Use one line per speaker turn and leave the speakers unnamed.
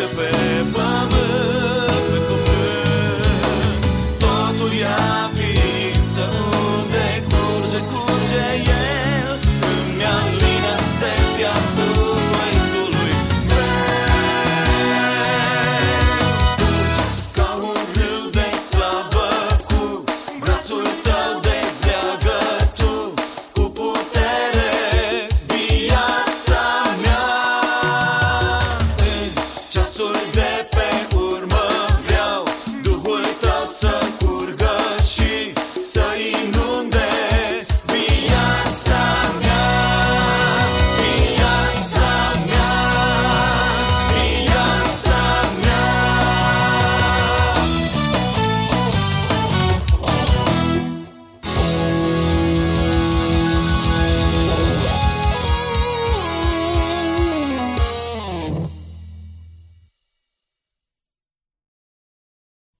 worship it.